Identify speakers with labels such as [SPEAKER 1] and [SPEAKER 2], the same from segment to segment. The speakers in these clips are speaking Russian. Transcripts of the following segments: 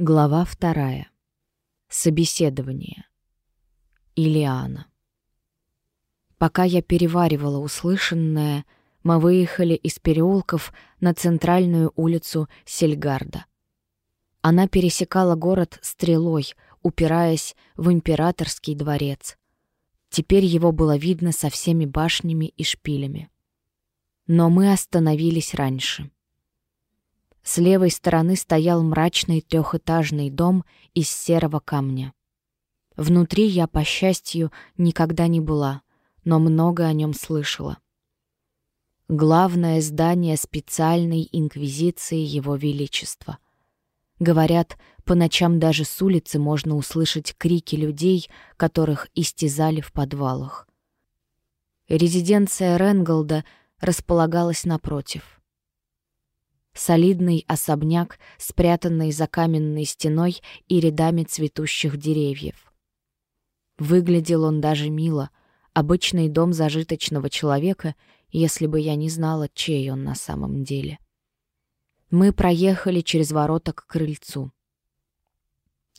[SPEAKER 1] Глава вторая. Собеседование. Илиана. Пока я переваривала услышанное, мы выехали из переулков на центральную улицу Сельгарда. Она пересекала город стрелой, упираясь в императорский дворец. Теперь его было видно со всеми башнями и шпилями. Но мы остановились раньше — с левой стороны стоял мрачный трехэтажный дом из серого камня. Внутри я, по счастью, никогда не была, но много о нем слышала. Главное здание специальной инквизиции Его Величества. Говорят, по ночам даже с улицы можно услышать крики людей, которых истязали в подвалах. Резиденция Ренголда располагалась напротив — солидный особняк, спрятанный за каменной стеной и рядами цветущих деревьев. Выглядел он даже мило, обычный дом зажиточного человека, если бы я не знала, чей он на самом деле. Мы проехали через ворота к крыльцу.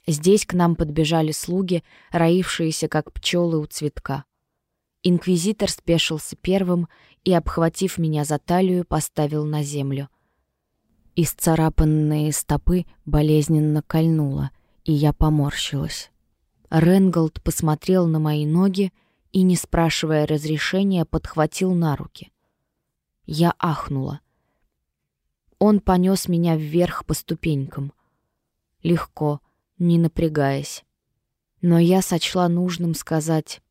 [SPEAKER 1] Здесь к нам подбежали слуги, роившиеся как пчелы у цветка. Инквизитор спешился первым и, обхватив меня за талию, поставил на землю — Исцарапанные стопы болезненно кольнуло, и я поморщилась. Ренголд посмотрел на мои ноги и, не спрашивая разрешения, подхватил на руки. Я ахнула. Он понес меня вверх по ступенькам. Легко, не напрягаясь. Но я сочла нужным сказать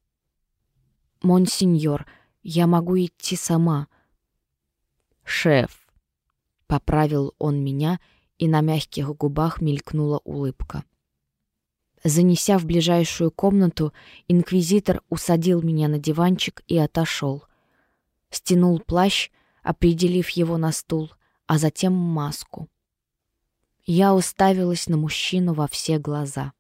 [SPEAKER 1] «Монсеньор, я могу идти сама».
[SPEAKER 2] «Шеф»,
[SPEAKER 1] Поправил он меня, и на мягких губах мелькнула улыбка. Занеся в ближайшую комнату, инквизитор усадил меня на диванчик и отошел. Стянул плащ, определив его на стул, а затем маску. Я уставилась на мужчину во все глаза.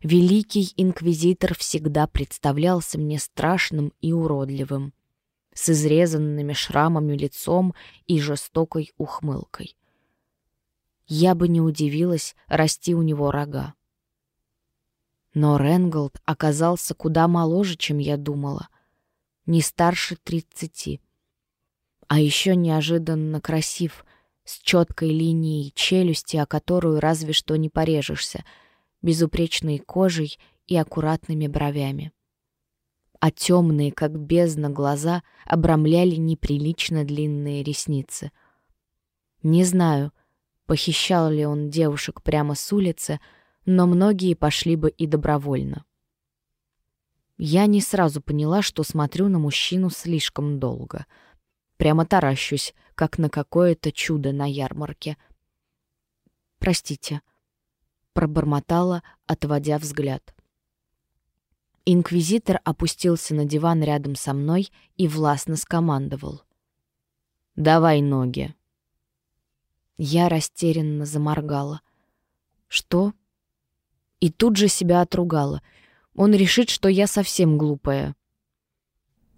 [SPEAKER 1] Великий инквизитор всегда представлялся мне страшным и уродливым с изрезанными шрамами лицом и жестокой ухмылкой. Я бы не удивилась расти у него рога. Но Ренголд оказался куда моложе, чем я думала. Не старше тридцати. А еще неожиданно красив, с четкой линией челюсти, о которую разве что не порежешься, безупречной кожей и аккуратными бровями а темные, как бездна, глаза обрамляли неприлично длинные ресницы. Не знаю, похищал ли он девушек прямо с улицы, но многие пошли бы и добровольно. Я не сразу поняла, что смотрю на мужчину слишком долго. Прямо таращусь, как на какое-то чудо на ярмарке. «Простите», — пробормотала, отводя взгляд. Инквизитор опустился на диван рядом со мной и властно скомандовал. «Давай ноги». Я растерянно заморгала. «Что?» И тут же себя отругала. Он решит, что я совсем глупая.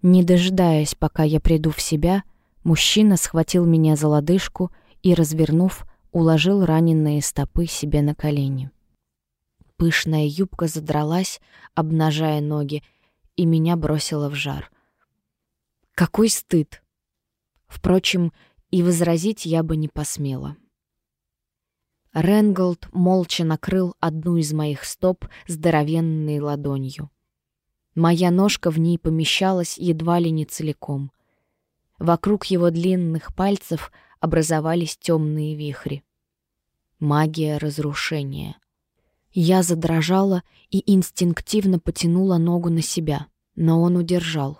[SPEAKER 1] Не дожидаясь, пока я приду в себя, мужчина схватил меня за лодыжку и, развернув, уложил раненые стопы себе на колени. Пышная юбка задралась, обнажая ноги, и меня бросило в жар. Какой стыд! Впрочем, и возразить я бы не посмела. Ренголд молча накрыл одну из моих стоп здоровенной ладонью. Моя ножка в ней помещалась едва ли не целиком. Вокруг его длинных пальцев образовались темные вихри. Магия разрушения. Я задрожала и инстинктивно потянула ногу на себя, но он удержал.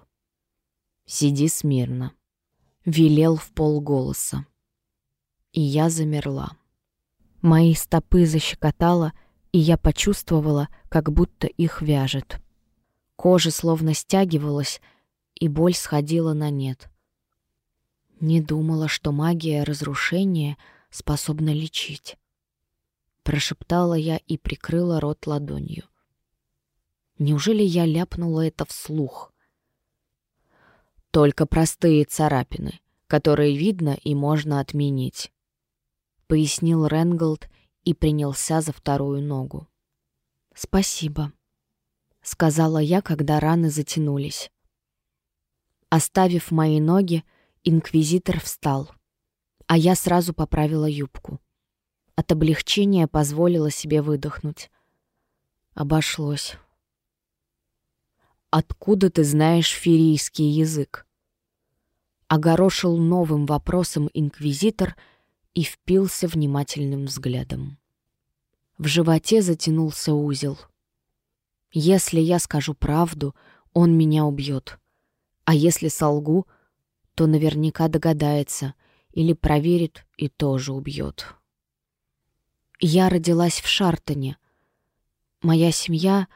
[SPEAKER 1] «Сиди смирно», — велел в полголоса. И я замерла. Мои стопы защекотало, и я почувствовала, как будто их вяжет. Кожа словно стягивалась, и боль сходила на нет. Не думала, что магия разрушения способна лечить. Прошептала я и прикрыла рот ладонью. Неужели я ляпнула это вслух? Только простые царапины, которые видно и можно отменить. Пояснил Ренголд и принялся за вторую ногу. «Спасибо», — сказала я, когда раны затянулись. Оставив мои ноги, инквизитор встал, а я сразу поправила юбку. От облегчения позволила себе выдохнуть. Обошлось. «Откуда ты знаешь ферийский язык?» Огорошил новым вопросом инквизитор и впился внимательным взглядом. В животе затянулся узел. Если я скажу правду, он меня убьет. А если солгу, то наверняка догадается или проверит и тоже убьет. Я родилась в Шартоне. Моя семья...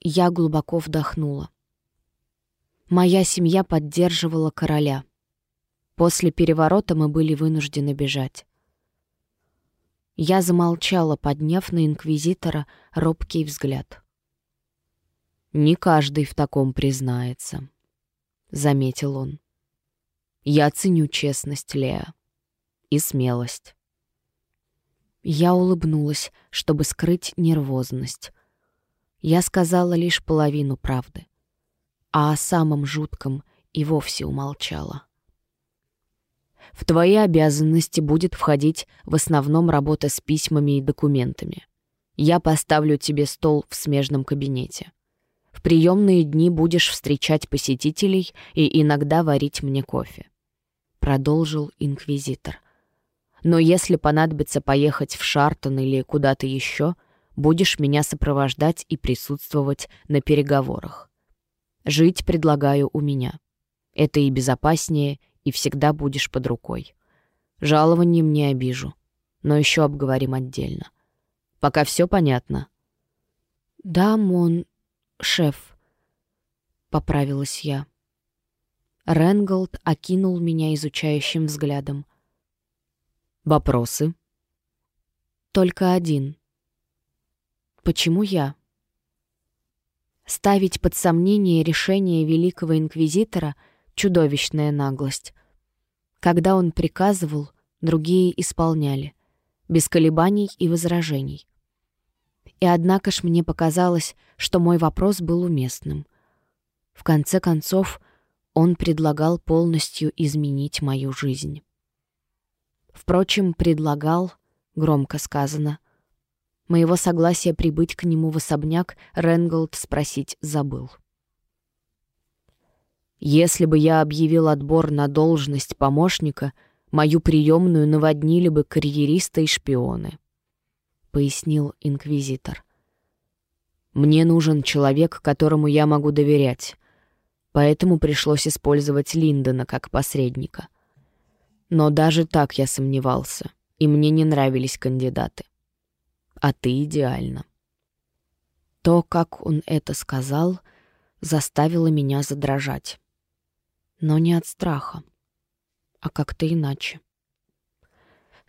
[SPEAKER 1] Я глубоко вдохнула. Моя семья поддерживала короля. После переворота мы были вынуждены бежать. Я замолчала, подняв на инквизитора робкий взгляд. «Не каждый в таком признается», — заметил он. «Я ценю честность, Леа, и смелость». Я улыбнулась, чтобы скрыть нервозность. Я сказала лишь половину правды, а о самом жутком и вовсе умолчала. В твои обязанности будет входить в основном работа с письмами и документами. Я поставлю тебе стол в смежном кабинете. В приемные дни будешь встречать посетителей и иногда варить мне кофе. Продолжил инквизитор. Но если понадобится поехать в Шартон или куда-то еще, будешь меня сопровождать и присутствовать на переговорах. Жить предлагаю у меня. Это и безопаснее, и всегда будешь под рукой. Жалованием не обижу, но еще обговорим отдельно. Пока все понятно. Да, мон, шеф, поправилась я. Ренголд окинул меня изучающим взглядом. Вопросы? Только один. Почему я? Ставить под сомнение решение великого инквизитора — чудовищная наглость. Когда он приказывал, другие исполняли, без колебаний и возражений. И однако ж мне показалось, что мой вопрос был уместным. В конце концов, он предлагал полностью изменить мою жизнь. Впрочем, предлагал, громко сказано. Моего согласия прибыть к нему в особняк Ренголд спросить забыл. Если бы я объявил отбор на должность помощника, мою приемную наводнили бы карьеристы и шпионы», — пояснил инквизитор. «Мне нужен человек, которому я могу доверять, поэтому пришлось использовать Линдона как посредника. Но даже так я сомневался, и мне не нравились кандидаты. А ты идеально». То, как он это сказал, заставило меня задрожать но не от страха, а как-то иначе.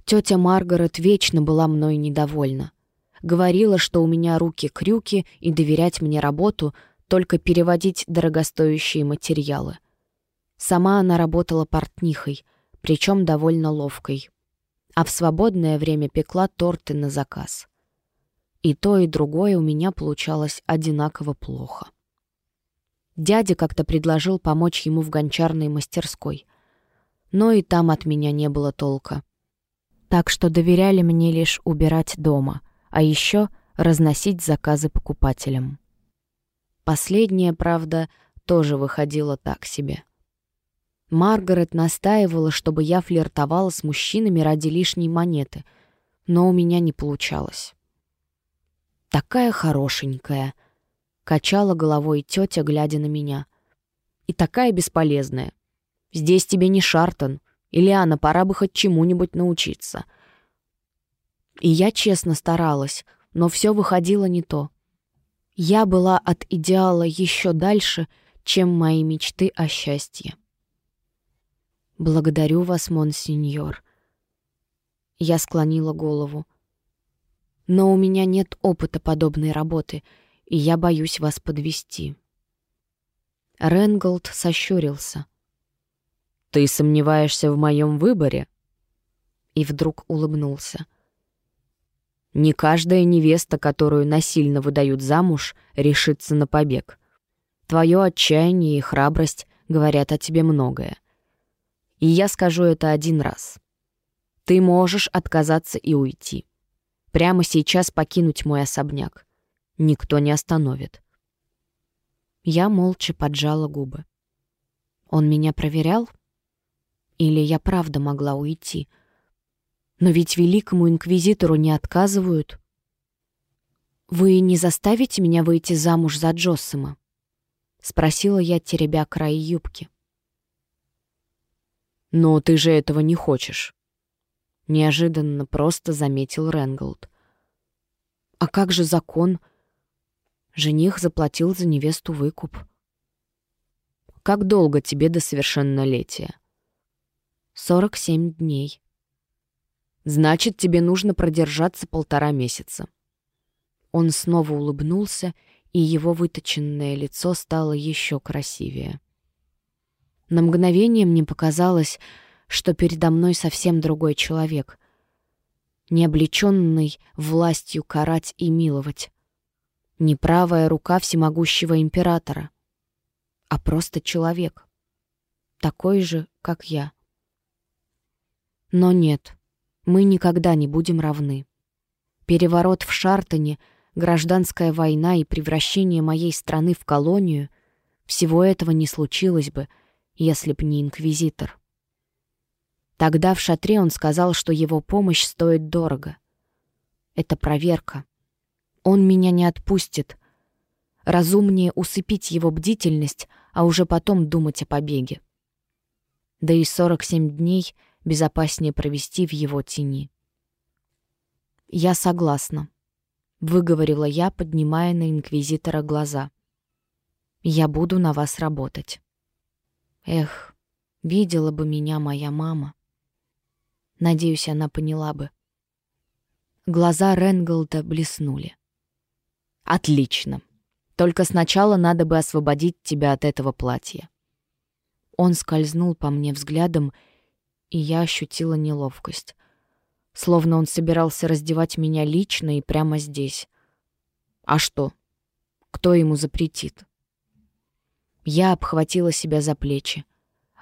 [SPEAKER 1] Тетя Маргарет вечно была мной недовольна. Говорила, что у меня руки-крюки и доверять мне работу, только переводить дорогостоящие материалы. Сама она работала портнихой, причем довольно ловкой. А в свободное время пекла торты на заказ. И то, и другое у меня получалось одинаково плохо. Дядя как-то предложил помочь ему в гончарной мастерской. Но и там от меня не было толка. Так что доверяли мне лишь убирать дома, а еще разносить заказы покупателям. Последнее, правда, тоже выходило так себе. Маргарет настаивала, чтобы я флиртовала с мужчинами ради лишней монеты, но у меня не получалось. Такая хорошенькая — Качала головой тетя, глядя на меня. И такая бесполезная. Здесь тебе не Шартон. Ильяна, пора бы хоть чему-нибудь научиться. И я честно старалась, но все выходило не то. Я была от идеала еще дальше, чем мои мечты о счастье. «Благодарю вас, монсеньор». Я склонила голову. «Но у меня нет опыта подобной работы — и я боюсь вас подвести. Ренголд сощурился. «Ты сомневаешься в моем выборе?» И вдруг улыбнулся. Не каждая невеста, которую насильно выдают замуж, решится на побег. Твое отчаяние и храбрость говорят о тебе многое. И я скажу это один раз. Ты можешь отказаться и уйти. Прямо сейчас покинуть мой особняк. Никто не остановит. Я молча поджала губы. Он меня проверял? Или я правда могла уйти? Но ведь великому инквизитору не отказывают. «Вы не заставите меня выйти замуж за Джоссома?» — спросила я, теребя край юбки. «Но ты же этого не хочешь», — неожиданно просто заметил Ренголд. «А как же закон?» Жених заплатил за невесту выкуп. «Как долго тебе до совершеннолетия?» «Сорок семь дней». «Значит, тебе нужно продержаться полтора месяца». Он снова улыбнулся, и его выточенное лицо стало еще красивее. На мгновение мне показалось, что передо мной совсем другой человек, не облеченный властью карать и миловать, не правая рука всемогущего императора, а просто человек, такой же, как я. Но нет, мы никогда не будем равны. Переворот в Шартоне, гражданская война и превращение моей страны в колонию — всего этого не случилось бы, если б не инквизитор. Тогда в шатре он сказал, что его помощь стоит дорого. Это проверка — он меня не отпустит. Разумнее усыпить его бдительность, а уже потом думать о побеге. Да и 47 дней безопаснее провести в его тени. «Я согласна», — выговорила я, поднимая на инквизитора глаза. «Я буду на вас работать». Эх, видела бы меня моя мама. Надеюсь, она поняла бы. Глаза Ренголда блеснули. «Отлично. Только сначала надо бы освободить тебя от этого платья». Он скользнул по мне взглядом, и я ощутила неловкость. Словно он собирался раздевать меня лично и прямо здесь. А что? Кто ему запретит? Я обхватила себя за плечи,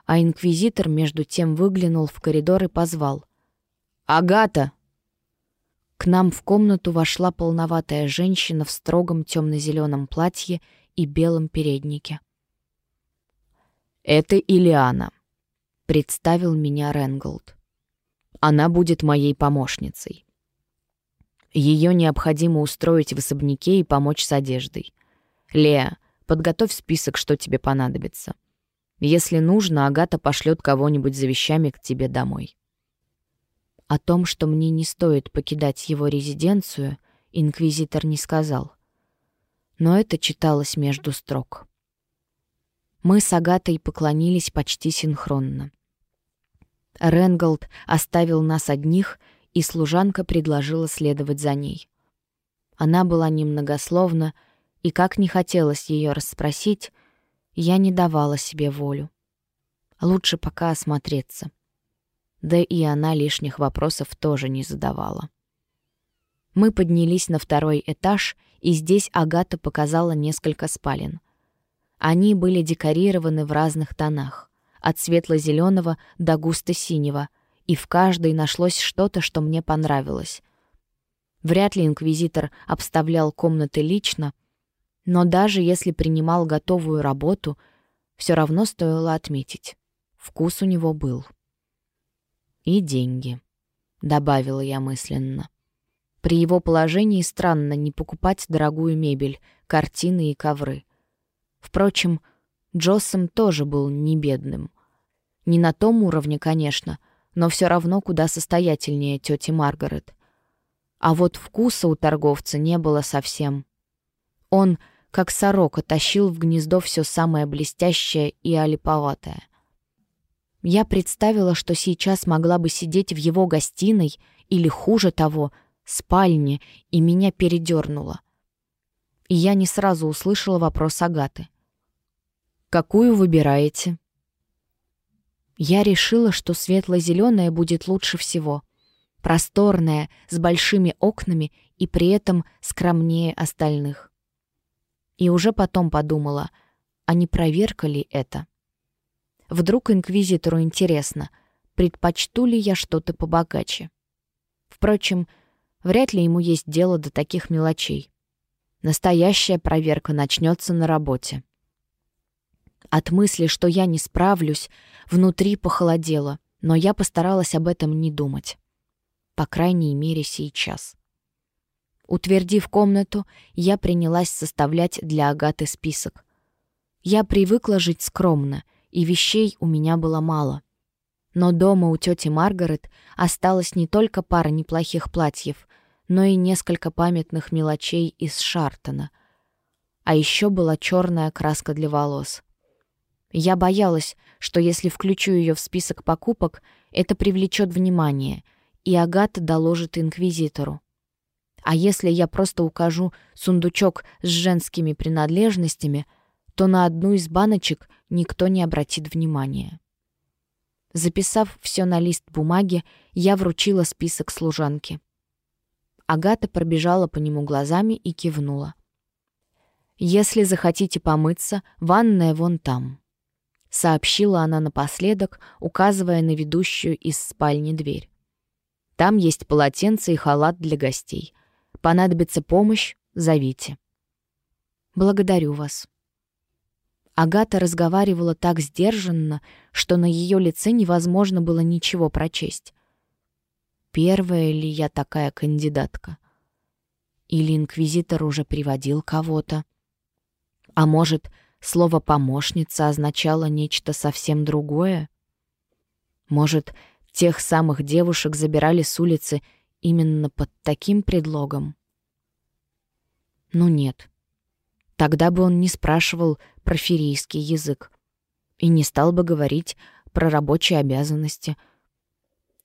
[SPEAKER 1] а инквизитор между тем выглянул в коридор и позвал. «Агата!» К нам в комнату вошла полноватая женщина в строгом темно-зеленом платье и белом переднике. «Это Илиана», — представил меня Ренголд. «Она будет моей помощницей. Ее необходимо устроить в особняке и помочь с одеждой. Леа, подготовь список, что тебе понадобится. Если нужно, Агата пошлет кого-нибудь за вещами к тебе домой». О том, что мне не стоит покидать его резиденцию, инквизитор не сказал. Но это читалось между строк. Мы с Агатой поклонились почти синхронно. Ренголд оставил нас одних, и служанка предложила следовать за ней. Она была немногословна, и как не хотелось ее расспросить, я не давала себе волю. Лучше пока осмотреться да и она лишних вопросов тоже не задавала. Мы поднялись на второй этаж, и здесь Агата показала несколько спален. Они были декорированы в разных тонах, от светло-зеленого до густо-синего, и в каждой нашлось что-то, что мне понравилось. Вряд ли инквизитор обставлял комнаты лично, но даже если принимал готовую работу, все равно стоило отметить. Вкус у него был. И деньги, добавила я мысленно. При его положении странно не покупать дорогую мебель, картины и ковры. Впрочем, Джоссом тоже был не бедным. Не на том уровне, конечно, но все равно куда состоятельнее тети Маргарет. А вот вкуса у торговца не было совсем. Он, как сорока, тащил в гнездо все самое блестящее и олиповатое. Я представила, что сейчас могла бы сидеть в его гостиной или, хуже того, спальне, и меня передернуло. И я не сразу услышала вопрос Агаты. «Какую выбираете?» Я решила, что светло-зеленое будет лучше всего. просторная, с большими окнами и при этом скромнее остальных. И уже потом подумала, а не проверка ли это? Вдруг инквизитору интересно, предпочту ли я что-то побогаче. Впрочем, вряд ли ему есть дело до таких мелочей. Настоящая проверка начнется на работе. От мысли, что я не справлюсь, внутри похолодело, но я постаралась об этом не думать. По крайней мере, сейчас. Утвердив комнату, я принялась составлять для Агаты список. Я привыкла жить скромно, и вещей у меня было мало. Но дома у тети Маргарет осталось не только пара неплохих платьев, но и несколько памятных мелочей из Шартона. А еще была черная краска для волос. Я боялась, что если включу ее в список покупок, это привлечет внимание, и Агата доложит инквизитору. А если я просто укажу сундучок с женскими принадлежностями, то на одну из баночек никто не обратит внимания. Записав все на лист бумаги, я вручила список служанке. Агата пробежала по нему глазами и кивнула. «Если захотите помыться, ванная вон там», — сообщила она напоследок, указывая на ведущую из спальни дверь. «Там есть полотенце и халат для гостей. Понадобится помощь — зовите». «Благодарю вас», Агата разговаривала так сдержанно, что на ее лице невозможно было ничего прочесть. Первая ли я такая кандидатка? Или инквизитор уже приводил кого-то? А может, слово «помощница» означало нечто совсем другое? Может, тех самых девушек забирали с улицы именно под таким предлогом? Ну нет. Тогда бы он не спрашивал про ферийский язык и не стал бы говорить про рабочие обязанности.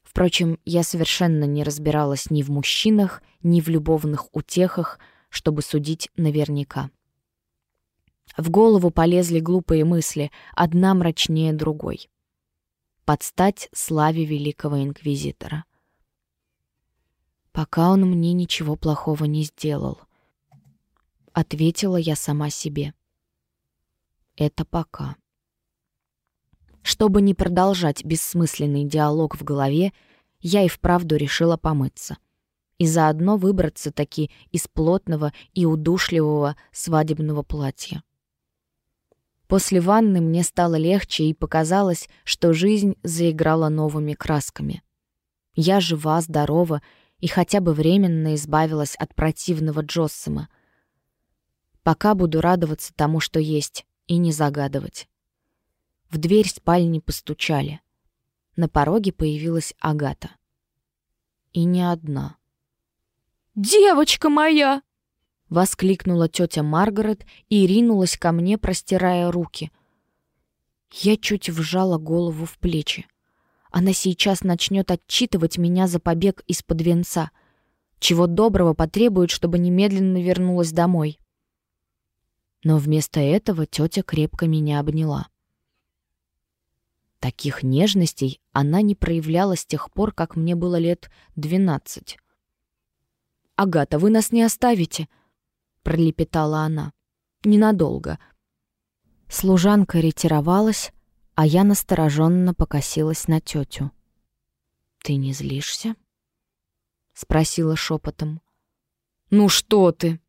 [SPEAKER 1] Впрочем, я совершенно не разбиралась ни в мужчинах, ни в любовных утехах, чтобы судить наверняка. В голову полезли глупые мысли, одна мрачнее другой. Подстать славе великого инквизитора. Пока он мне ничего плохого не сделал. Ответила я сама себе. Это пока. Чтобы не продолжать бессмысленный диалог в голове, я и вправду решила помыться. И заодно выбраться таки из плотного и удушливого свадебного платья. После ванны мне стало легче и показалось, что жизнь заиграла новыми красками. Я жива, здорова и хотя бы временно избавилась от противного Джоссема. Пока буду радоваться тому, что есть, и не загадывать. В дверь спальни постучали. На пороге появилась Агата. И не одна.
[SPEAKER 3] «Девочка моя!»
[SPEAKER 1] — воскликнула тетя Маргарет и ринулась ко мне, простирая руки. Я чуть вжала голову в плечи. Она сейчас начнет отчитывать меня за побег из-под венца. Чего доброго потребует, чтобы немедленно вернулась домой. Но вместо этого тетя крепко меня обняла. Таких нежностей она не проявляла с тех пор, как мне было лет двенадцать. «Агата, вы нас не оставите?» — пролепетала она. «Ненадолго». Служанка ретировалась, а я настороженно покосилась на тетю. «Ты не злишься?» — спросила шепотом. «Ну что ты!»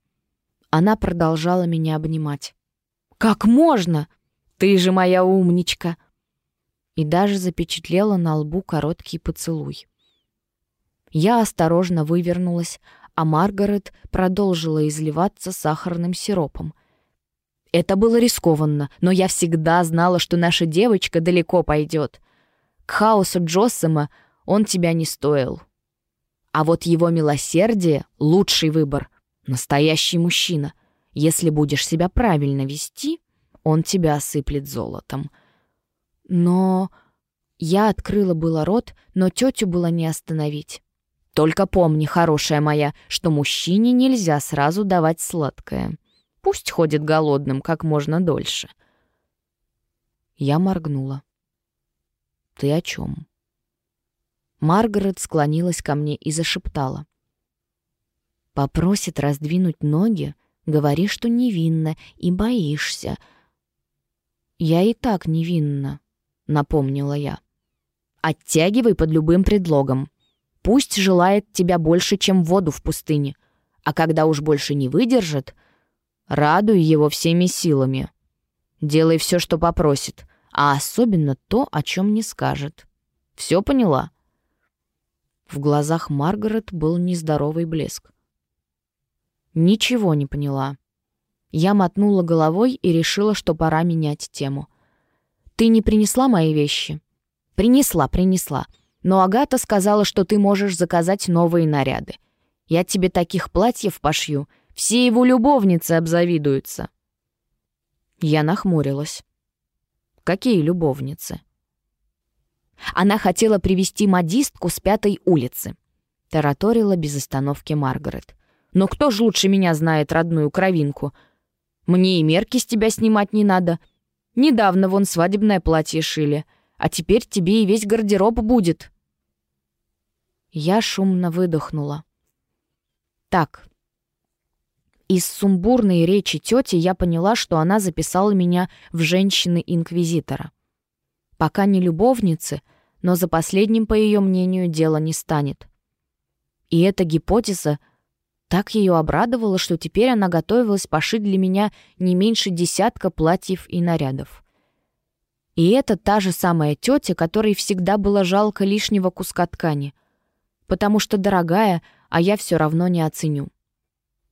[SPEAKER 1] Она продолжала меня обнимать. «Как можно? Ты же моя умничка!» И даже запечатлела на лбу короткий поцелуй. Я осторожно вывернулась, а Маргарет продолжила изливаться сахарным сиропом. Это было рискованно, но я всегда знала, что наша девочка далеко пойдет. К хаосу Джоссема он тебя не стоил. А вот его милосердие — лучший выбор — Настоящий мужчина. Если будешь себя правильно вести, он тебя осыплет золотом. Но... Я открыла было рот, но тетю было не остановить. Только помни, хорошая моя, что мужчине нельзя сразу давать сладкое. Пусть ходит голодным как можно дольше. Я моргнула. Ты о чем? Маргарет склонилась ко мне и зашептала. «Попросит раздвинуть ноги, говори, что невинна и боишься». «Я и так невинна», — напомнила я. «Оттягивай под любым предлогом. Пусть желает тебя больше, чем воду в пустыне, а когда уж больше не выдержит, радуй его всеми силами. Делай все, что попросит, а особенно то, о чем не скажет. Все поняла?» В глазах Маргарет был нездоровый блеск. Ничего не поняла. Я мотнула головой и решила, что пора менять тему. «Ты не принесла мои вещи?» «Принесла, принесла. Но Агата сказала, что ты можешь заказать новые наряды. Я тебе таких платьев пошью. Все его любовницы обзавидуются». Я нахмурилась. «Какие любовницы?» Она хотела привести модистку с пятой улицы. Тараторила без остановки Маргарет. «Но кто ж лучше меня знает родную кровинку? Мне и мерки с тебя снимать не надо. Недавно вон свадебное платье шили, а теперь тебе и весь гардероб будет». Я шумно выдохнула. «Так». Из сумбурной речи тети я поняла, что она записала меня в женщины-инквизитора. Пока не любовницы, но за последним, по ее мнению, дело не станет. И эта гипотеза так ее обрадовала, что теперь она готовилась пошить для меня не меньше десятка платьев и нарядов. И это та же самая тетя, которой всегда было жалко лишнего куска ткани, потому что дорогая, а я все равно не оценю.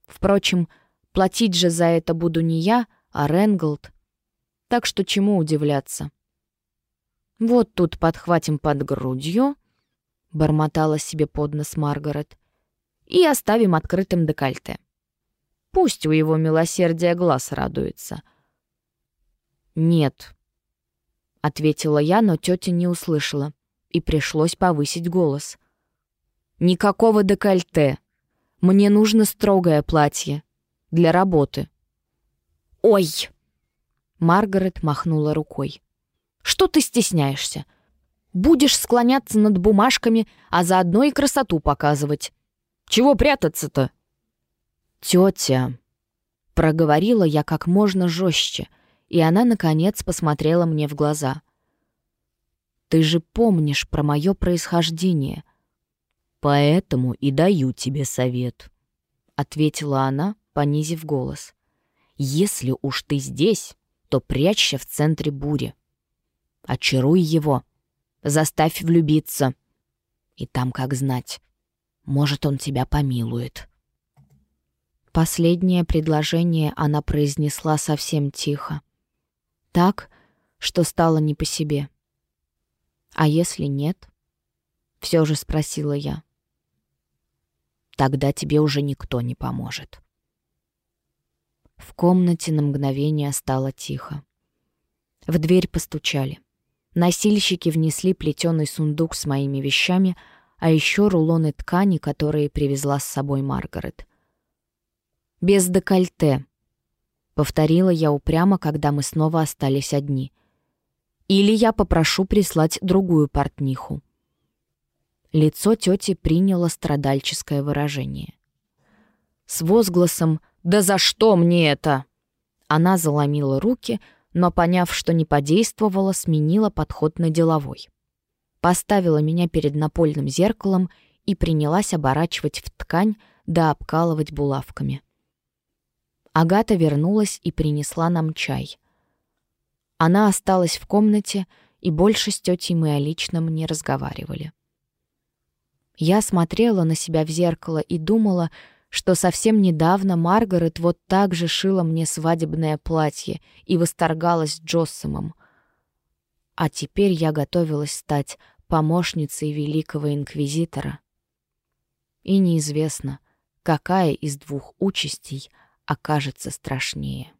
[SPEAKER 1] Впрочем, платить же за это буду не я, а Ренголд. Так что чему удивляться? «Вот тут подхватим под грудью», — бормотала себе под нос Маргарет, «и оставим открытым декольте. Пусть у его милосердия глаз радуется». «Нет», — ответила я, но тетя не услышала, и пришлось повысить голос. «Никакого декольте. Мне нужно строгое платье. Для работы». «Ой!» Маргарет махнула рукой. Что ты стесняешься? Будешь склоняться над бумажками, а заодно и красоту показывать. Чего прятаться-то? Тетя, проговорила я как можно жестче, и она, наконец, посмотрела мне в глаза. Ты же помнишь про мое происхождение. Поэтому и даю тебе совет, ответила она, понизив голос. Если уж ты здесь, то прячься в центре бури. Очаруй его. Заставь влюбиться. И там как знать. Может, он тебя помилует. Последнее предложение она произнесла совсем тихо. Так, что стало не по себе. «А если нет?» — все же спросила я. «Тогда тебе уже никто не поможет». В комнате на мгновение стало тихо. В дверь постучали. Носильщики внесли плетеный сундук с моими вещами, а еще рулоны ткани, которые привезла с собой Маргарет. «Без декольте», — повторила я упрямо, когда мы снова остались одни. «Или я попрошу прислать другую портниху». Лицо тети приняло страдальческое выражение. С возгласом «Да за что мне это?» Она заломила руки — но, поняв, что не подействовало, сменила подход на деловой. Поставила меня перед напольным зеркалом и принялась оборачивать в ткань да обкалывать булавками. Агата вернулась и принесла нам чай. Она осталась в комнате, и больше с тетей мы о личном не разговаривали. Я смотрела на себя в зеркало и думала, что совсем недавно Маргарет вот так же шила мне свадебное платье и восторгалась Джоссомом. А теперь я готовилась стать помощницей великого инквизитора. И неизвестно, какая из двух участей окажется страшнее.